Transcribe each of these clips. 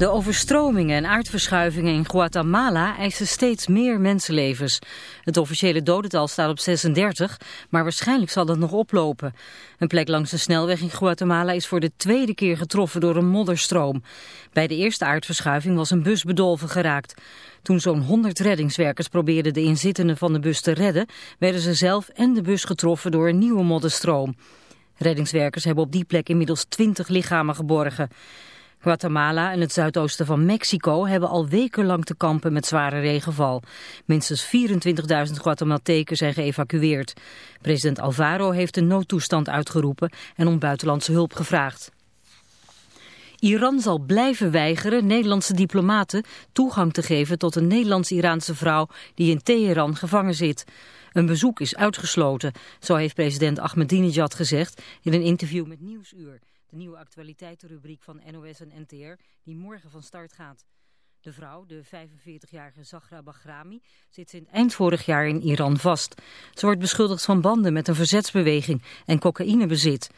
De overstromingen en aardverschuivingen in Guatemala eisen steeds meer mensenlevens. Het officiële dodental staat op 36, maar waarschijnlijk zal dat nog oplopen. Een plek langs de snelweg in Guatemala is voor de tweede keer getroffen door een modderstroom. Bij de eerste aardverschuiving was een bus bedolven geraakt. Toen zo'n 100 reddingswerkers probeerden de inzittenden van de bus te redden, werden ze zelf en de bus getroffen door een nieuwe modderstroom. Reddingswerkers hebben op die plek inmiddels 20 lichamen geborgen. Guatemala en het zuidoosten van Mexico hebben al wekenlang te kampen met zware regenval. Minstens 24.000 Guatemalteken zijn geëvacueerd. President Alvaro heeft een noodtoestand uitgeroepen en om buitenlandse hulp gevraagd. Iran zal blijven weigeren Nederlandse diplomaten toegang te geven tot een Nederlands-Iraanse vrouw die in Teheran gevangen zit. Een bezoek is uitgesloten, zo heeft president Ahmadinejad gezegd in een interview met Nieuwsuur. De nieuwe actualiteitenrubriek van NOS en NTR die morgen van start gaat. De vrouw, de 45-jarige Zahra Bahrami, zit sinds eind vorig jaar in Iran vast. Ze wordt beschuldigd van banden met een verzetsbeweging en cocaïnebezit.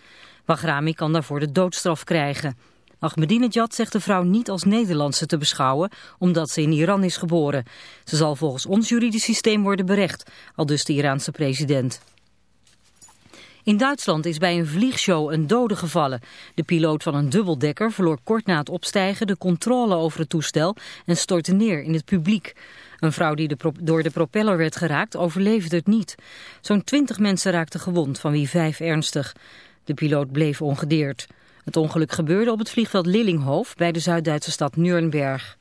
Bahrami kan daarvoor de doodstraf krijgen. Ahmadinejad zegt de vrouw niet als Nederlandse te beschouwen, omdat ze in Iran is geboren. Ze zal volgens ons juridisch systeem worden berecht, al dus de Iraanse president. In Duitsland is bij een vliegshow een dode gevallen. De piloot van een dubbeldekker verloor kort na het opstijgen de controle over het toestel en stortte neer in het publiek. Een vrouw die door de propeller werd geraakt overleefde het niet. Zo'n twintig mensen raakten gewond, van wie vijf ernstig. De piloot bleef ongedeerd. Het ongeluk gebeurde op het vliegveld Lillinghof bij de Zuid-Duitse stad Nuremberg.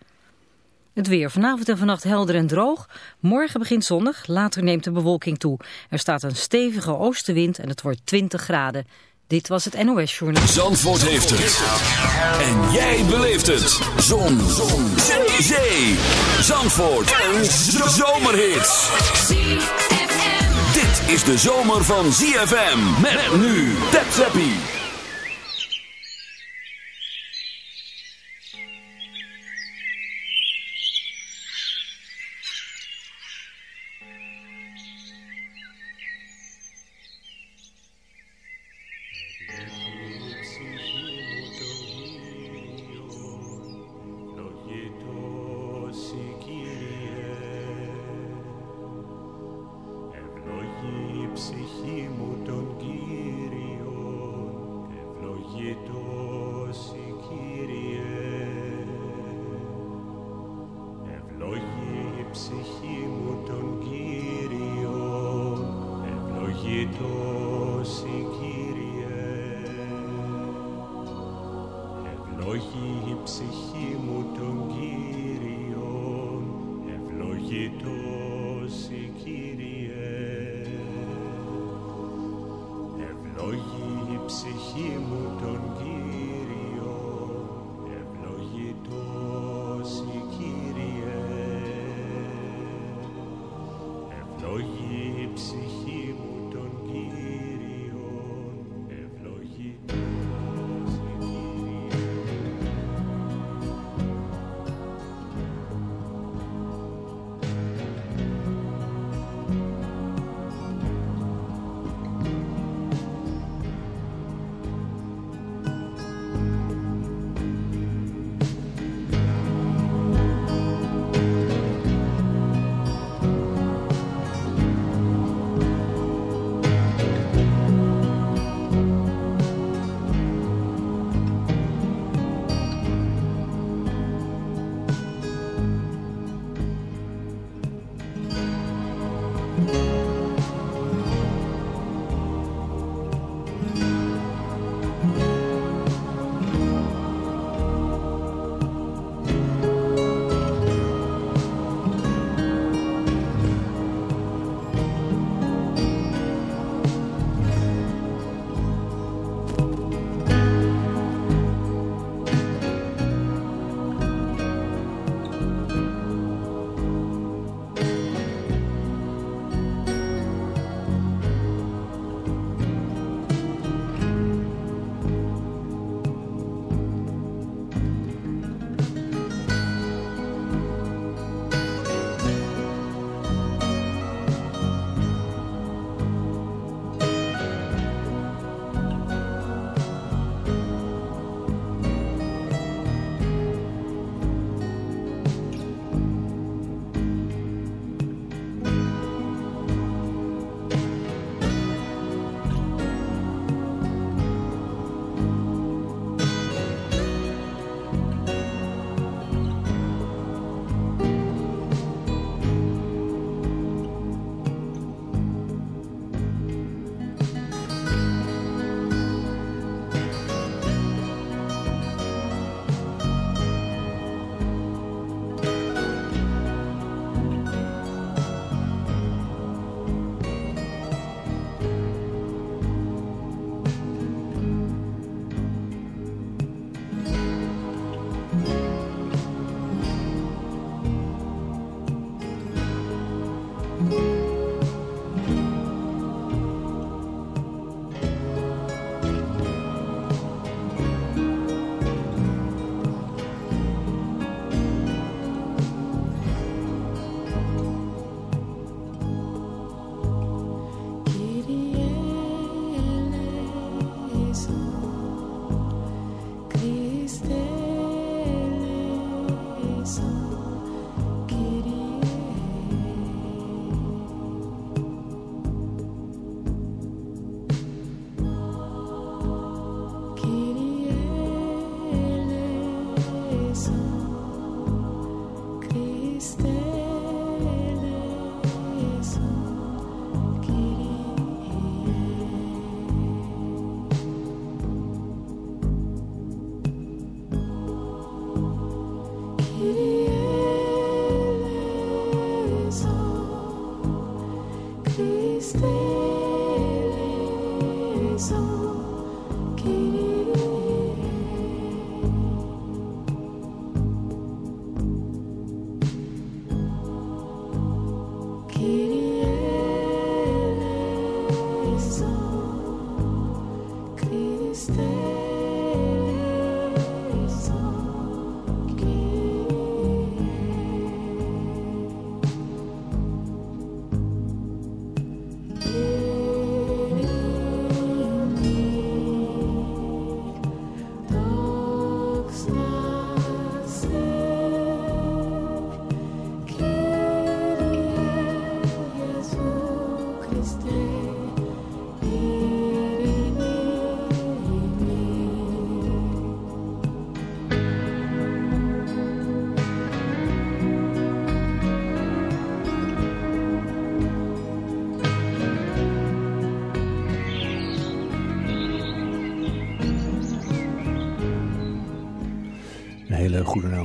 Het weer vanavond en vannacht helder en droog. Morgen begint zonnig, later neemt de bewolking toe. Er staat een stevige oostenwind en het wordt 20 graden. Dit was het NOS Journaal. Zandvoort heeft het. En jij beleeft het. Zon. Zon. Zee. Zandvoort. Een zomerhit. Dit is de zomer van ZFM. Met nu. Tap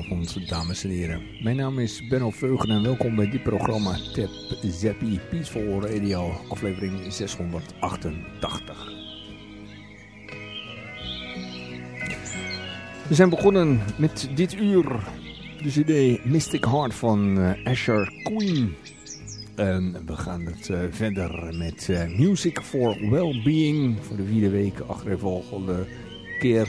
Goedenavond, dames en heren. Mijn naam is Benno Veugen en welkom bij dit programma Tap Zappie Peaceful Radio, aflevering 688. We zijn begonnen met dit uur de CD Mystic Heart van uh, Asher Queen. En we gaan het uh, verder met uh, Music for Wellbeing voor de vierde week achtereenvolgende keer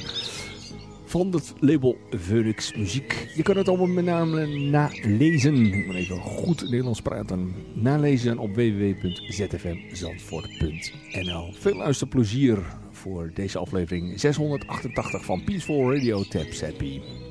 van het label Phoenix Muziek. Je kan het allemaal met name nalezen. Ik moet even goed Nederlands praten. Nalezen op www.zfmzandvoort.nl Veel luisterplezier voor deze aflevering 688 van Peaceful Radio Tap Zappie.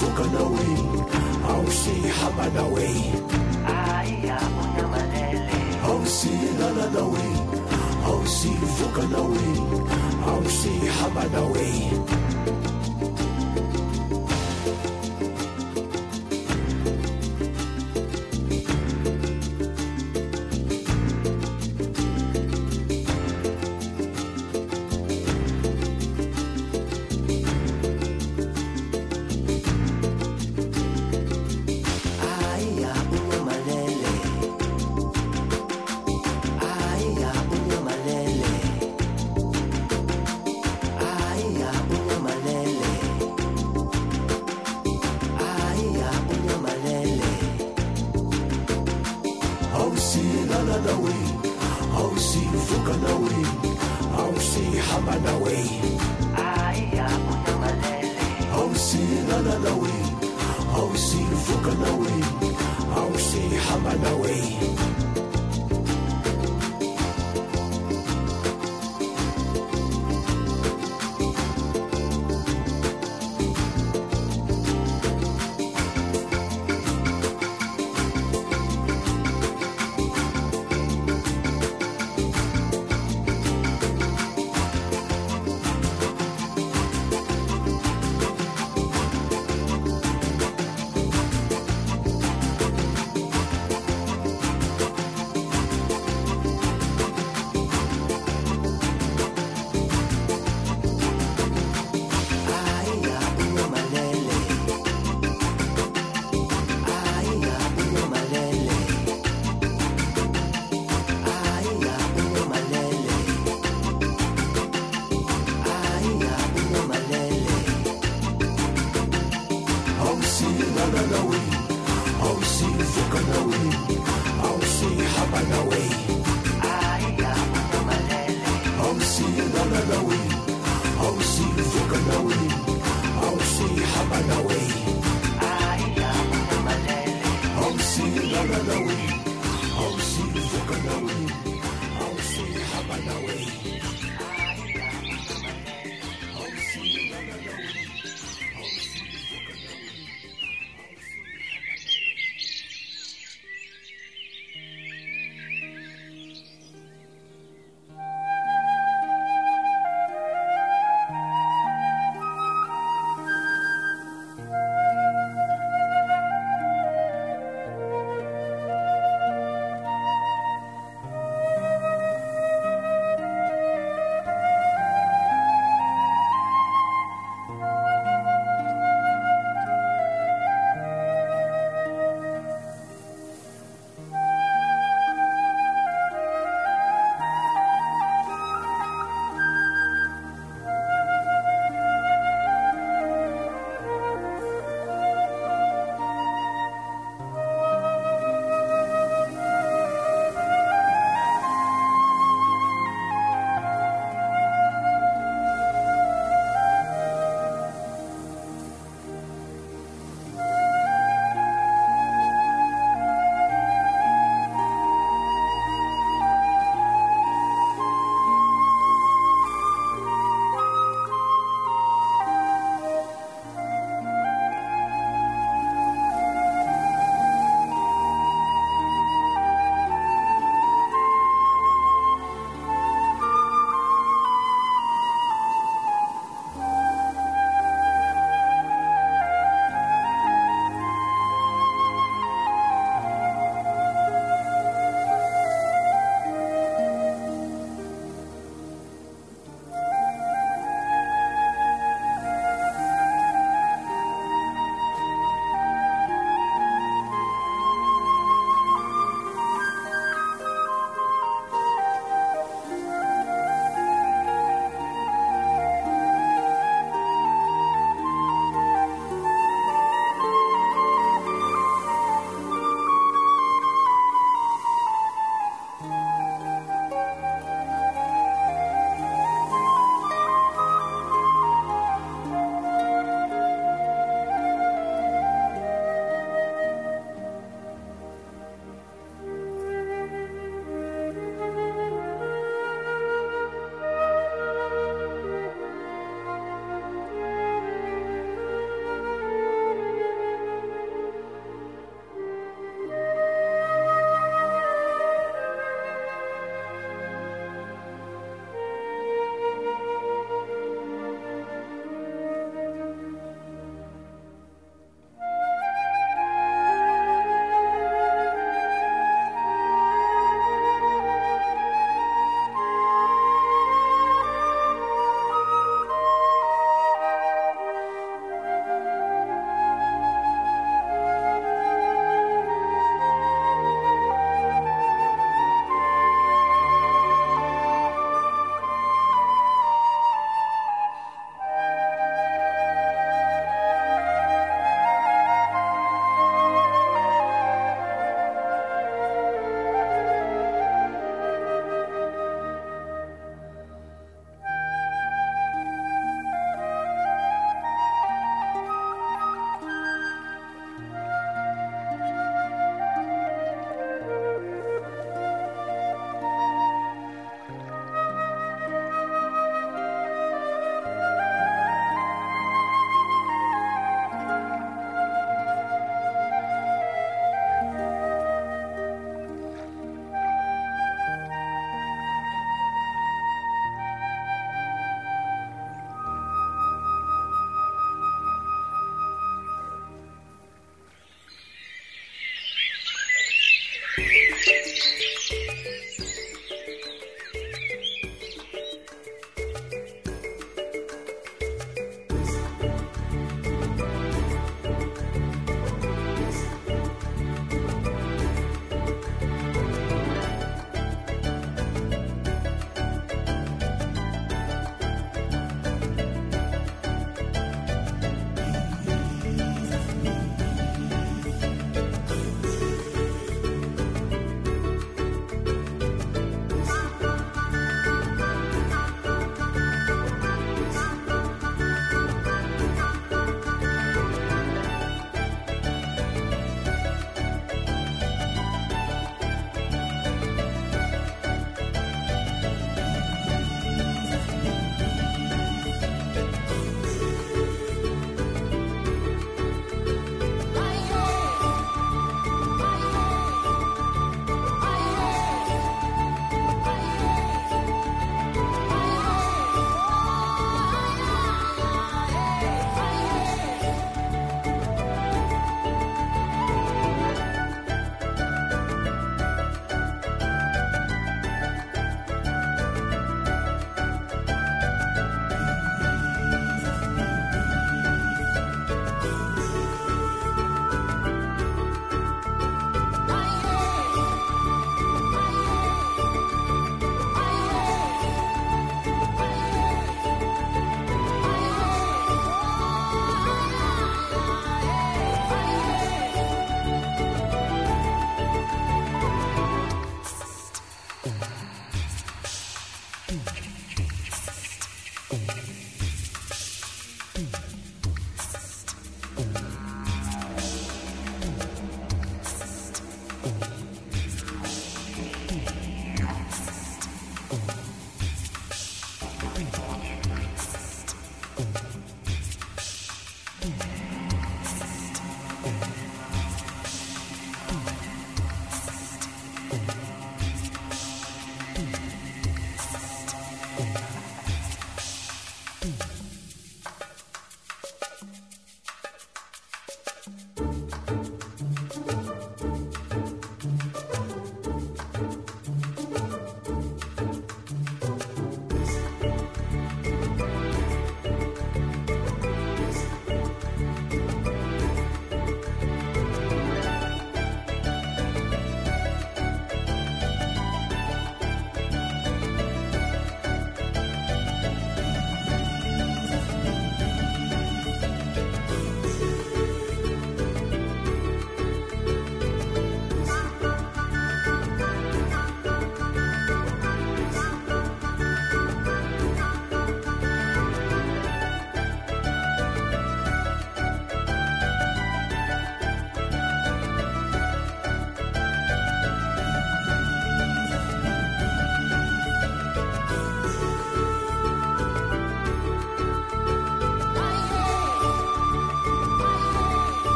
vuka nawe awusihamba nawe awusiyelana nawe awusivuka nawe awusihamba nawe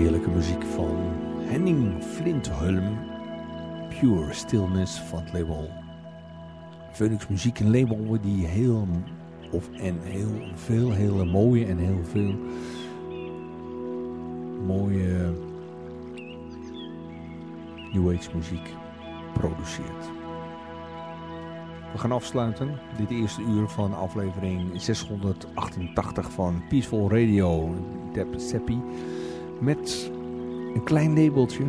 Heerlijke muziek van Henning Flintholm. Pure Stillness van het label Phoenix Muziek. Een label die heel, of, en heel veel hele mooie en heel veel mooie New Age muziek produceert. We gaan afsluiten dit eerste uur van aflevering 688 van Peaceful Radio, Deb Seppi, met een klein labeltje.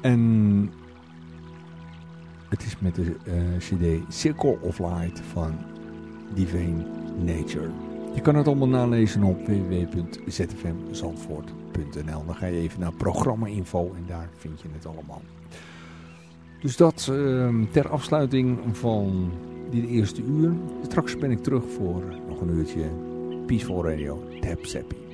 En het is met de uh, cd Circle of Light van Divine Nature. Je kan het allemaal nalezen op www.zfmzandvoort.nl. Dan ga je even naar programma-info en daar vind je het allemaal. Dus dat uh, ter afsluiting van dit eerste uur. Straks ben ik terug voor nog een uurtje Peaceful Radio, Tab Seppi.